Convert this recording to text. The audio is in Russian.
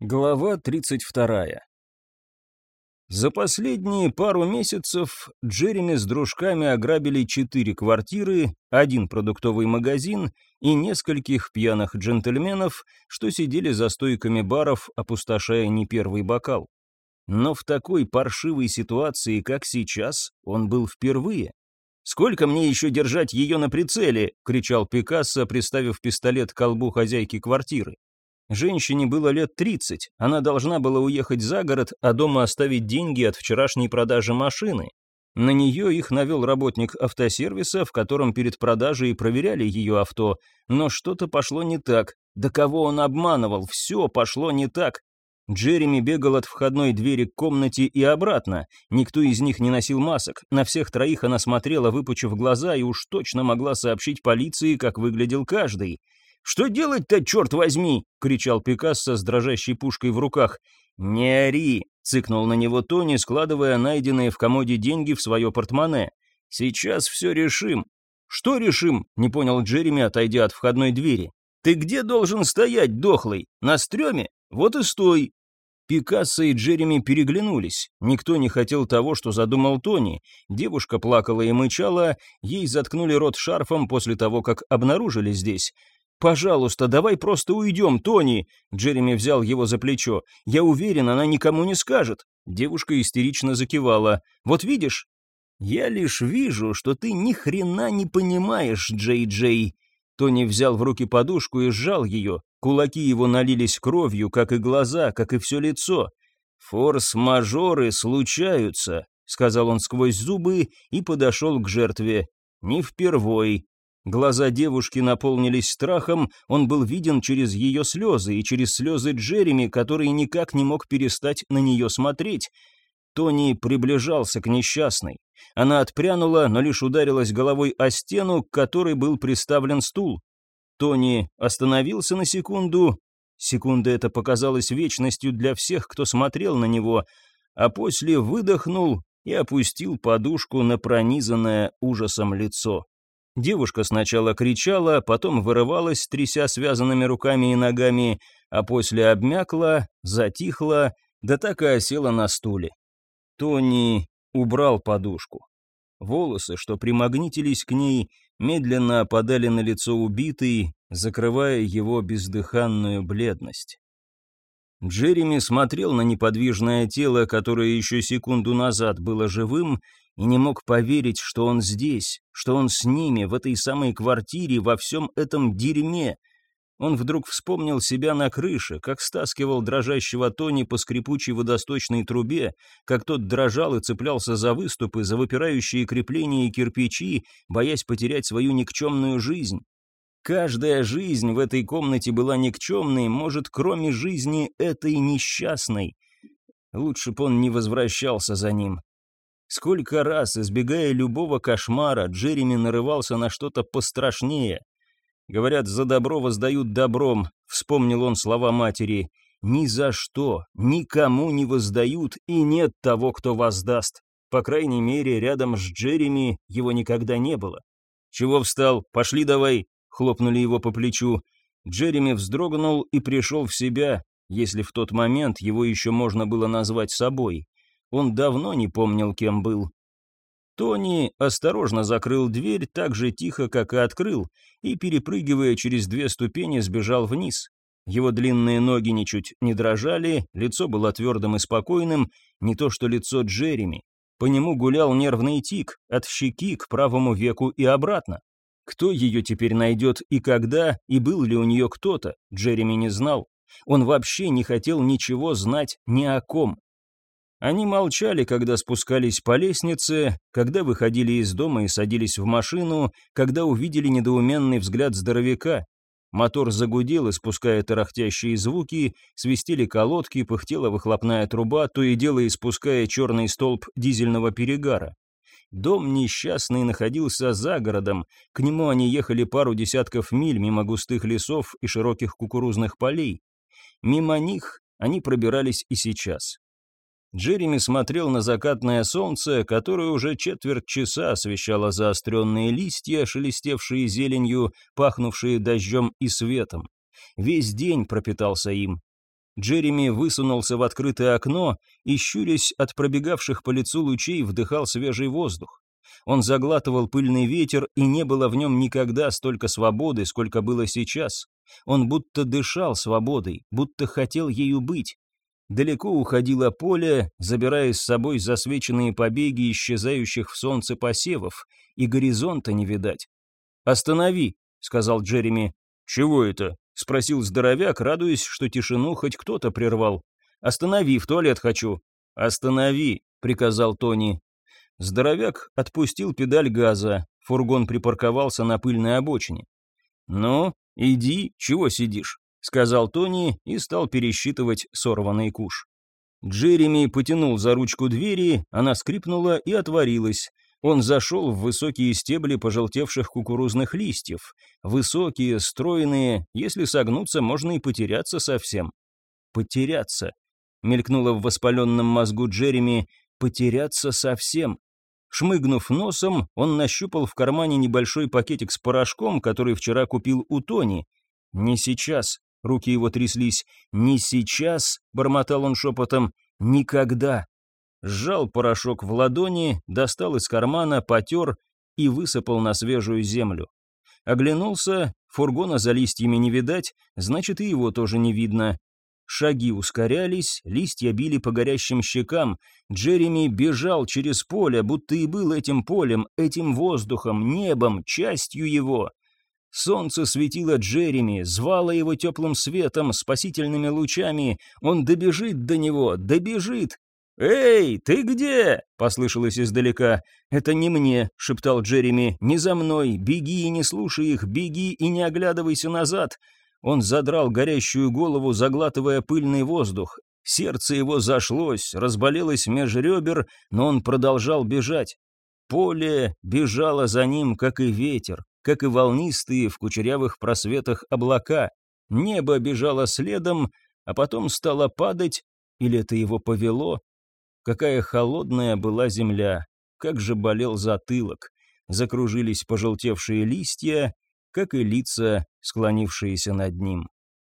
Глава 32. За последние пару месяцев Джереми с дружками ограбили четыре квартиры, один продуктовый магазин и нескольких пьяных джентльменов, что сидели за стойками баров, опустошая не первый бокал. Но в такой паршивой ситуации, как сейчас, он был впервые. «Сколько мне еще держать ее на прицеле?» — кричал Пикассо, приставив пистолет к колбу хозяйки квартиры. Женщине было лет 30, она должна была уехать за город, а дома оставить деньги от вчерашней продажи машины. На нее их навел работник автосервиса, в котором перед продажей проверяли ее авто, но что-то пошло не так. Да кого он обманывал, все пошло не так. Джереми бегал от входной двери к комнате и обратно. Никто из них не носил масок. На всех троих она смотрела, выпучив глаза, и уж точно могла сообщить полиции, как выглядел каждый. «Что делать-то, черт возьми?» — кричал Пикассо с дрожащей пушкой в руках. «Не ори!» — цыкнул на него Тони, складывая найденные в комоде деньги в свое портмоне. «Сейчас все решим». «Что решим?» — не понял Джереми, отойдя от входной двери. «Ты где должен стоять, дохлый? На стреме? Вот и стой!» Пикассо и Джереми переглянулись. Никто не хотел того, что задумал Тони. Девушка плакала и мычала, ей заткнули рот шарфом после того, как обнаружили здесь. «Пожалуйста, давай просто уйдем, Тони!» Джереми взял его за плечо. «Я уверен, она никому не скажет». Девушка истерично закивала. «Вот видишь?» «Я лишь вижу, что ты ни хрена не понимаешь, Джей-Джей». Тони взял в руки подушку и сжал ее. Кулаки его налились кровью, как и глаза, как и все лицо. «Форс-мажоры случаются», — сказал он сквозь зубы и подошел к жертве. «Не впервой. Глаза девушки наполнились страхом, он был виден через ее слезы и через слезы Джереми, который никак не мог перестать на нее смотреть. Тони приближался к несчастной. Она отпрянула, но лишь ударилась головой о стену, к которой был приставлен стул. Тони остановился на секунду. Секунда эта показалась вечностью для всех, кто смотрел на него, а после выдохнул и опустил подушку на пронизанное ужасом лицо. Девушка сначала кричала, потом вырывалась, тряся связанными руками и ногами, а после обмякла, затихла, да так и осела на стуле. Тони убрал подушку. Волосы, что примагнитились к ней, медленно опадали на лицо убитой, закрывая его бездыханную бледность. Джереми смотрел на неподвижное тело, которое еще секунду назад было живым, и не мог поверить, что он здесь, что он с ними, в этой самой квартире, во всем этом дерьме. Он вдруг вспомнил себя на крыше, как стаскивал дрожащего Тони по скрипучей водосточной трубе, как тот дрожал и цеплялся за выступы, за выпирающие крепления и кирпичи, боясь потерять свою никчемную жизнь. Каждая жизнь в этой комнате была никчемной, может, кроме жизни этой несчастной. Лучше бы он не возвращался за ним. Сколько раз, избегая любого кошмара, Джереми нарывался на что-то пострашнее. Говорят, за добро воздают добром, вспомнил он слова матери. Ни за что, никому не воздают, и нет того, кто воздаст. По крайней мере, рядом с Джереми его никогда не было. «Чего встал? Пошли давай!» — хлопнули его по плечу. Джереми вздрогнул и пришел в себя, если в тот момент его еще можно было назвать собой. Он давно не помнил, кем был. Тони осторожно закрыл дверь так же тихо, как и открыл, и, перепрыгивая через две ступени, сбежал вниз. Его длинные ноги ничуть не дрожали, лицо было твердым и спокойным, не то что лицо Джереми. По нему гулял нервный тик, от щеки к правому веку и обратно. Кто ее теперь найдет и когда, и был ли у нее кто-то, Джереми не знал. Он вообще не хотел ничего знать ни о ком. Они молчали, когда спускались по лестнице, когда выходили из дома и садились в машину, когда увидели недоуменный взгляд здоровяка. Мотор загудел, испуская тарахтящие звуки, свистели колодки, пыхтела выхлопная труба, то и дело испуская черный столб дизельного перегара. Дом несчастный находился за городом, к нему они ехали пару десятков миль мимо густых лесов и широких кукурузных полей. Мимо них они пробирались и сейчас. Джереми смотрел на закатное солнце, которое уже четверть часа освещало заостренные листья, шелестевшие зеленью, пахнувшие дождем и светом. Весь день пропитался им. Джереми высунулся в открытое окно и, щурясь от пробегавших по лицу лучей, вдыхал свежий воздух. Он заглатывал пыльный ветер, и не было в нем никогда столько свободы, сколько было сейчас. Он будто дышал свободой, будто хотел ею быть. Далеко уходило поле, забирая с собой засвеченные побеги исчезающих в солнце посевов, и горизонта не видать. «Останови», — сказал Джереми. «Чего это?» — спросил здоровяк, радуясь, что тишину хоть кто-то прервал. «Останови, в туалет хочу». «Останови», — приказал Тони. Здоровяк отпустил педаль газа, фургон припарковался на пыльной обочине. «Ну, иди, чего сидишь?» — сказал Тони и стал пересчитывать сорванный куш. Джереми потянул за ручку двери, она скрипнула и отворилась. Он зашел в высокие стебли пожелтевших кукурузных листьев. Высокие, стройные, если согнуться, можно и потеряться совсем. «Потеряться», — мелькнуло в воспаленном мозгу Джереми, «потеряться совсем». Шмыгнув носом, он нащупал в кармане небольшой пакетик с порошком, который вчера купил у Тони. «Не сейчас», — руки его тряслись, «не сейчас», — бормотал он шепотом, «никогда». Сжал порошок в ладони, достал из кармана, потер и высыпал на свежую землю. Оглянулся, фургона за листьями не видать, значит и его тоже не видно. Шаги ускорялись, листья били по горящим щекам. Джереми бежал через поле, будто и был этим полем, этим воздухом, небом, частью его. Солнце светило Джереми, звало его теплым светом, спасительными лучами. Он добежит до него, добежит. «Эй, ты где?» — послышалось издалека. «Это не мне», — шептал Джереми. «Не за мной. Беги и не слушай их, беги и не оглядывайся назад». Он задрал горящую голову, заглатывая пыльный воздух. Сердце его зашлось, разболелось меж ребер, но он продолжал бежать. Поле бежало за ним, как и ветер, как и волнистые в кучерявых просветах облака. Небо бежало следом, а потом стало падать, или это его повело. Какая холодная была земля, как же болел затылок. Закружились пожелтевшие листья, как и лица, склонившиеся над ним.